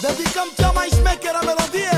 Dedicăm cea mai șmecheră melodie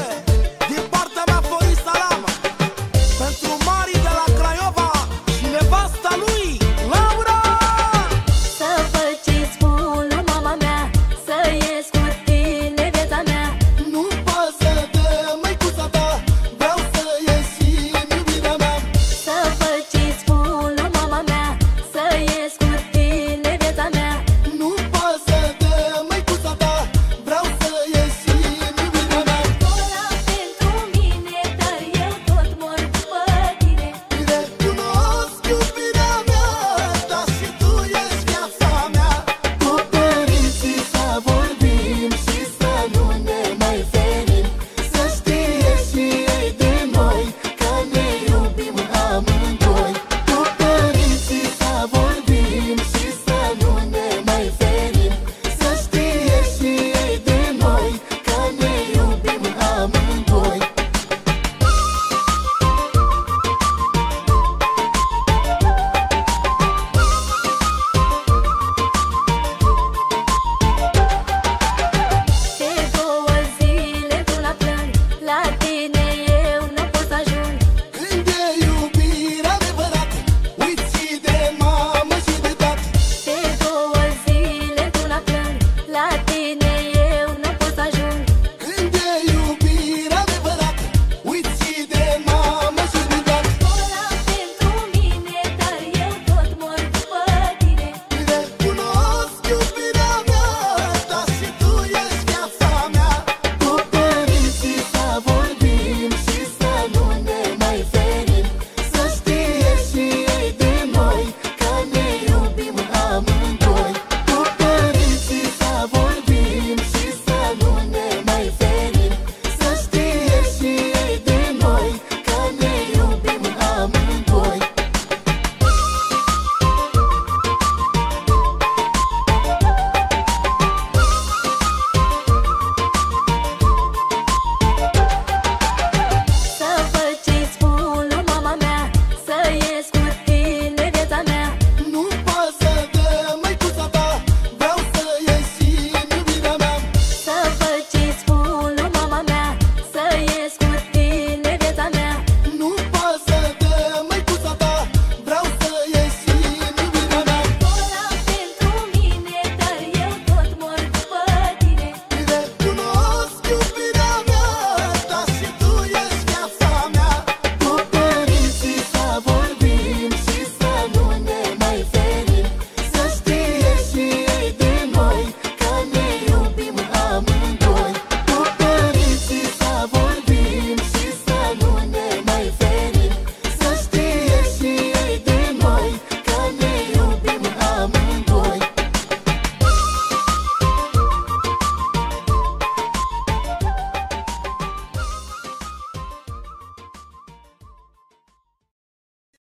आती नहीं